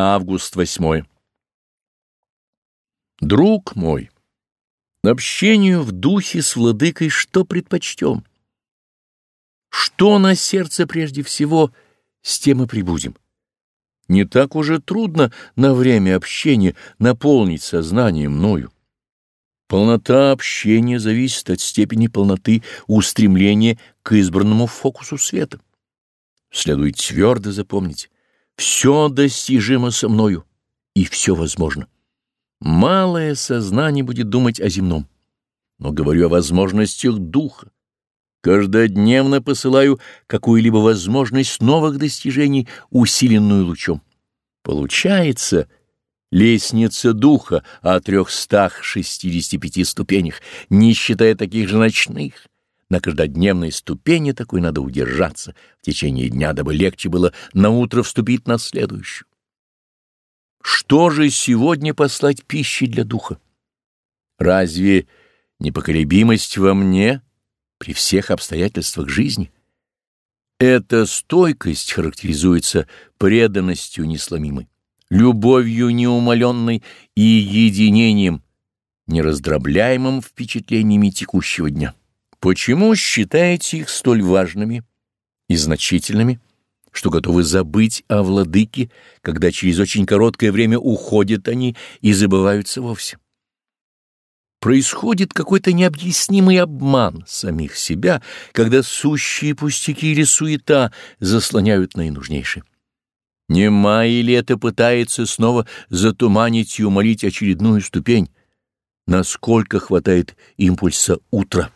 Август 8. Друг мой, общению в духе с владыкой что предпочтем? Что на сердце прежде всего, с тем и прибудем. Не так уже трудно на время общения наполнить сознание мною. Полнота общения зависит от степени полноты устремления к избранному фокусу света. Следует твердо запомнить, все достижимо со мною, и все возможно. Малое сознание будет думать о земном, но говорю о возможностях духа. Каждодневно посылаю какую-либо возможность новых достижений, усиленную лучом. Получается лестница духа о трехстах шестидесяти пяти ступенях, не считая таких же ночных. На каждодневной ступени такой надо удержаться в течение дня, дабы легче было наутро вступить на следующую. Что же сегодня послать пищи для духа? Разве непоколебимость во мне при всех обстоятельствах жизни? Эта стойкость характеризуется преданностью несломимой, любовью неумоленной и единением, нераздробляемым впечатлениями текущего дня. Почему считаете их столь важными и значительными, что готовы забыть о владыке, когда через очень короткое время уходят они и забываются вовсе? Происходит какой-то необъяснимый обман самих себя, когда сущие пустяки или суета заслоняют наинужнейшее. Не Майя ли это пытается снова затуманить и умолить очередную ступень? Насколько хватает импульса утра?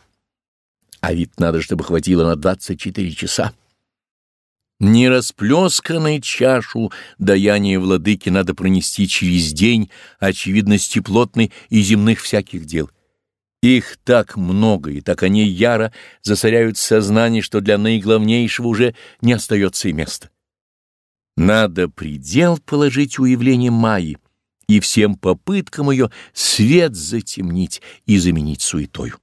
А ведь надо, чтобы хватило на 24 часа. Не расплесканной чашу даяния владыки надо пронести через день очевидности плотной и земных всяких дел. Их так много, и так они яро засоряют сознание, что для наиглавнейшего уже не остается и места. Надо предел положить уявлением Майи и всем попыткам ее свет затемнить и заменить суетою.